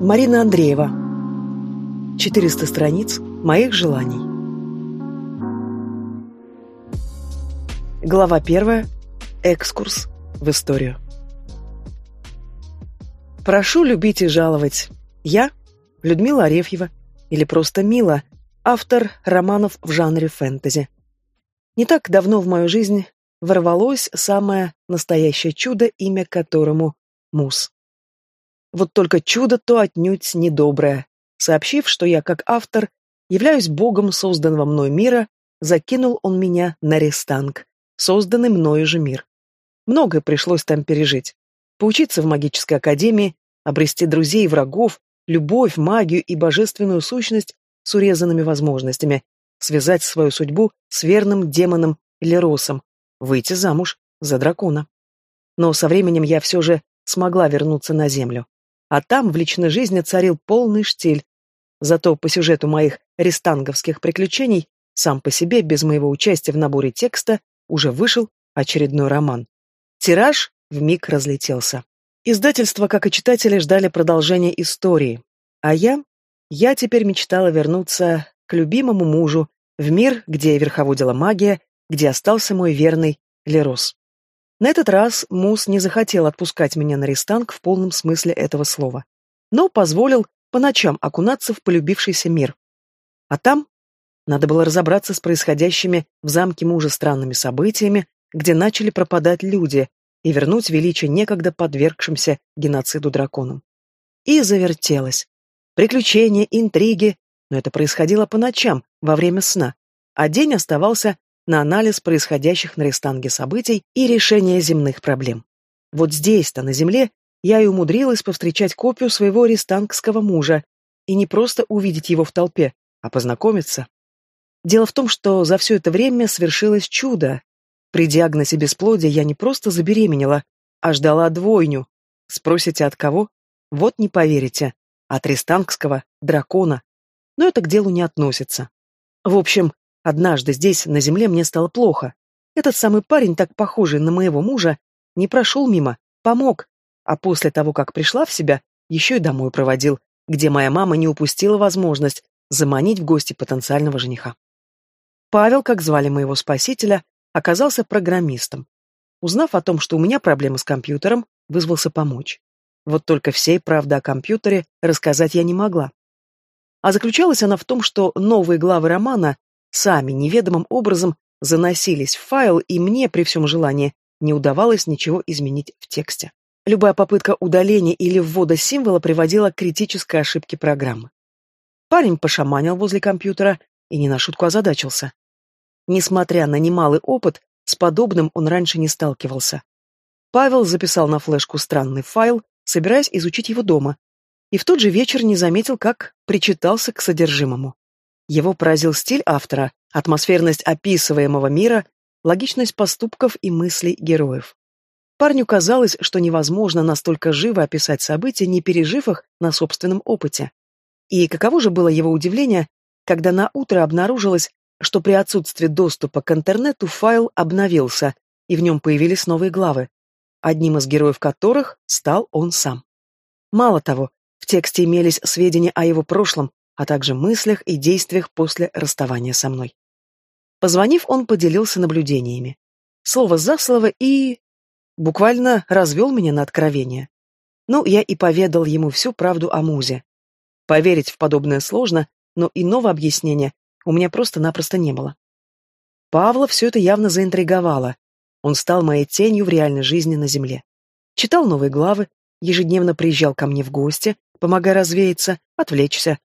Марина Андреева. 400 страниц моих желаний. Глава первая. Экскурс в историю. Прошу любить и жаловать. Я, Людмила Арефьева, или просто Мила, автор романов в жанре фэнтези. Не так давно в мою жизнь ворвалось самое настоящее чудо, имя которому — Мус. Вот только чудо то отнюдь недоброе. Сообщив, что я, как автор, являюсь богом созданного мной мира, закинул он меня на рестанг, созданный мною же мир. Многое пришлось там пережить. Поучиться в магической академии, обрести друзей и врагов, любовь, магию и божественную сущность с урезанными возможностями, связать свою судьбу с верным демоном Леросом, выйти замуж за дракона. Но со временем я все же смогла вернуться на землю. А там в личной жизни царил полный штиль. Зато по сюжету моих рестанговских приключений, сам по себе, без моего участия в наборе текста, уже вышел очередной роман. Тираж вмиг разлетелся. Издательства, как и читатели, ждали продолжения истории. А я? Я теперь мечтала вернуться к любимому мужу, в мир, где верховодила магия, где остался мой верный Лерос. На этот раз Мус не захотел отпускать меня на рестанг в полном смысле этого слова, но позволил по ночам окунаться в полюбившийся мир. А там надо было разобраться с происходящими в замке мужа странными событиями, где начали пропадать люди, и вернуть величие некогда подвергшимся геноциду драконам. И завертелось. Приключения, интриги, но это происходило по ночам, во время сна, а день оставался на анализ происходящих на Рестанге событий и решение земных проблем. Вот здесь-то, на Земле, я и умудрилась повстречать копию своего рестангского мужа и не просто увидеть его в толпе, а познакомиться. Дело в том, что за все это время свершилось чудо. При диагнозе бесплодия я не просто забеременела, а ждала двойню. Спросите, от кого? Вот не поверите. От рестангского дракона. Но это к делу не относится. В общем, Однажды здесь, на земле, мне стало плохо. Этот самый парень, так похожий на моего мужа, не прошел мимо, помог. А после того, как пришла в себя, еще и домой проводил, где моя мама не упустила возможность заманить в гости потенциального жениха. Павел, как звали моего спасителя, оказался программистом. Узнав о том, что у меня проблемы с компьютером, вызвался помочь. Вот только всей правды о компьютере рассказать я не могла. А заключалась она в том, что новые главы романа сами неведомым образом заносились в файл, и мне, при всем желании, не удавалось ничего изменить в тексте. Любая попытка удаления или ввода символа приводила к критической ошибке программы. Парень пошаманил возле компьютера и не на шутку озадачился. Несмотря на немалый опыт, с подобным он раньше не сталкивался. Павел записал на флешку странный файл, собираясь изучить его дома, и в тот же вечер не заметил, как причитался к содержимому. Его поразил стиль автора, атмосферность описываемого мира, логичность поступков и мыслей героев. Парню казалось, что невозможно настолько живо описать события, не пережив их на собственном опыте. И каково же было его удивление, когда на утро обнаружилось, что при отсутствии доступа к интернету файл обновился, и в нем появились новые главы, одним из героев которых стал он сам. Мало того, в тексте имелись сведения о его прошлом, а также мыслях и действиях после расставания со мной. Позвонив, он поделился наблюдениями. Слово за слово и... буквально развел меня на откровение. Ну, я и поведал ему всю правду о Музе. Поверить в подобное сложно, но иного объяснения у меня просто-напросто не было. Павла все это явно заинтриговало. Он стал моей тенью в реальной жизни на Земле. Читал новые главы, ежедневно приезжал ко мне в гости, помогая развеяться, отвлечься,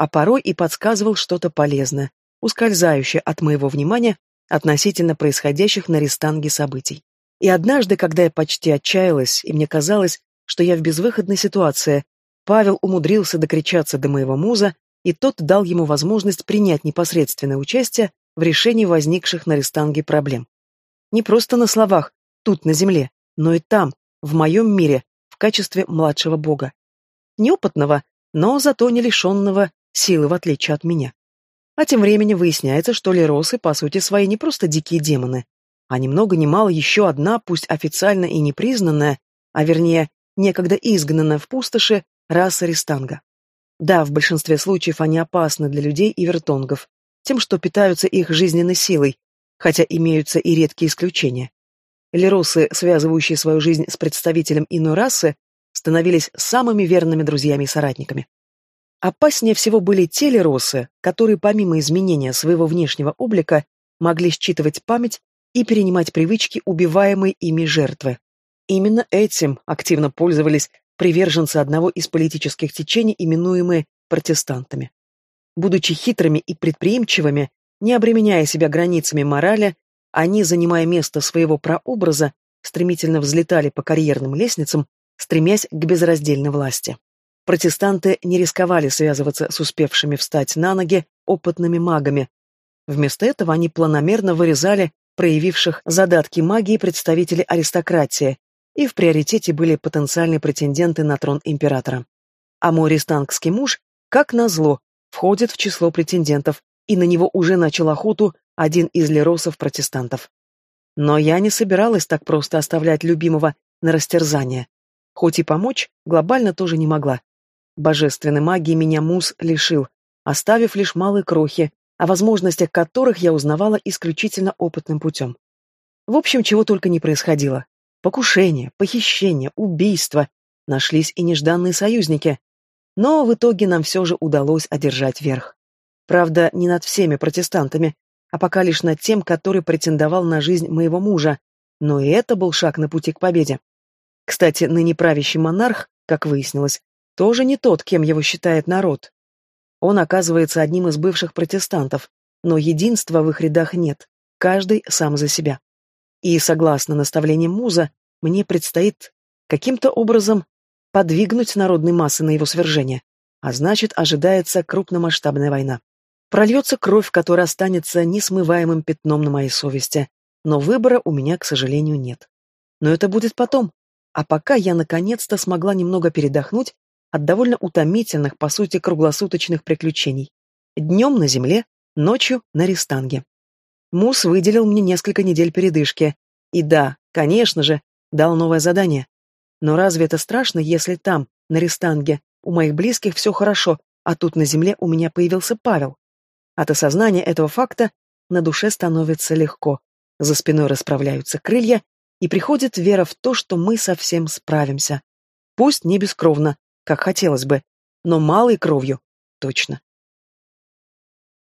а порой и подсказывал что-то полезное, ускользающее от моего внимания относительно происходящих на рестанге событий. И однажды, когда я почти отчаялась, и мне казалось, что я в безвыходной ситуации, Павел умудрился докричаться до моего муза, и тот дал ему возможность принять непосредственное участие в решении возникших на рестанге проблем. Не просто на словах, тут, на земле, но и там, в моем мире, в качестве младшего бога. Неопытного, но зато не лишенного силы в отличие от меня. А тем временем выясняется, что леросы, по сути своей, не просто дикие демоны, а ни много ни мало еще одна, пусть официально и непризнанная, а вернее, некогда изгнанная в пустоши, раса ристанга. Да, в большинстве случаев они опасны для людей и вертонгов, тем, что питаются их жизненной силой, хотя имеются и редкие исключения. Леросы, связывающие свою жизнь с представителем иной расы, становились самыми верными друзьями и соратниками. Опаснее всего были те леросы, которые помимо изменения своего внешнего облика могли считывать память и перенимать привычки убиваемой ими жертвы. Именно этим активно пользовались приверженцы одного из политических течений, именуемые протестантами. Будучи хитрыми и предприимчивыми, не обременяя себя границами морали, они, занимая место своего прообраза, стремительно взлетали по карьерным лестницам, стремясь к безраздельной власти. Протестанты не рисковали связываться с успевшими встать на ноги опытными магами. Вместо этого они планомерно вырезали проявивших задатки магии представителей аристократии, и в приоритете были потенциальные претенденты на трон императора. А мой рестангский муж, как назло, входит в число претендентов, и на него уже начал охоту один из леросов-протестантов. Но я не собиралась так просто оставлять любимого на растерзание. Хоть и помочь, глобально тоже не могла. Божественной магии меня Мус лишил, оставив лишь малые крохи, о возможностях которых я узнавала исключительно опытным путем. В общем, чего только не происходило. Покушение, похищение, убийство. Нашлись и нежданные союзники. Но в итоге нам все же удалось одержать верх. Правда, не над всеми протестантами, а пока лишь над тем, который претендовал на жизнь моего мужа. Но и это был шаг на пути к победе. Кстати, ныне правящий монарх, как выяснилось, тоже не тот, кем его считает народ. Он оказывается одним из бывших протестантов, но единства в их рядах нет, каждый сам за себя. И, согласно наставлениям Муза, мне предстоит каким-то образом подвигнуть народные массы на его свержение, а значит, ожидается крупномасштабная война. Прольется кровь, которая останется несмываемым пятном на моей совести, но выбора у меня, к сожалению, нет. Но это будет потом, а пока я наконец-то смогла немного передохнуть от довольно утомительных, по сути, круглосуточных приключений. Днем на земле, ночью на рестанге. Мус выделил мне несколько недель передышки. И да, конечно же, дал новое задание. Но разве это страшно, если там, на Рестанге, у моих близких все хорошо, а тут на земле у меня появился Павел? От осознания этого факта на душе становится легко. За спиной расправляются крылья, и приходит вера в то, что мы совсем справимся. Пусть не бескровно, как хотелось бы, но малой кровью, точно.